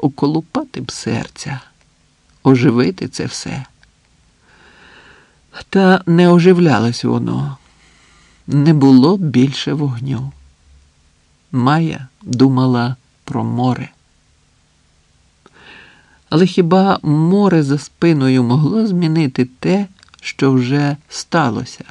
околупати б серця, оживити це все. Та не оживлялось воно, не було більше вогню. Майя думала про море. Але хіба море за спиною могло змінити те, що вже сталося?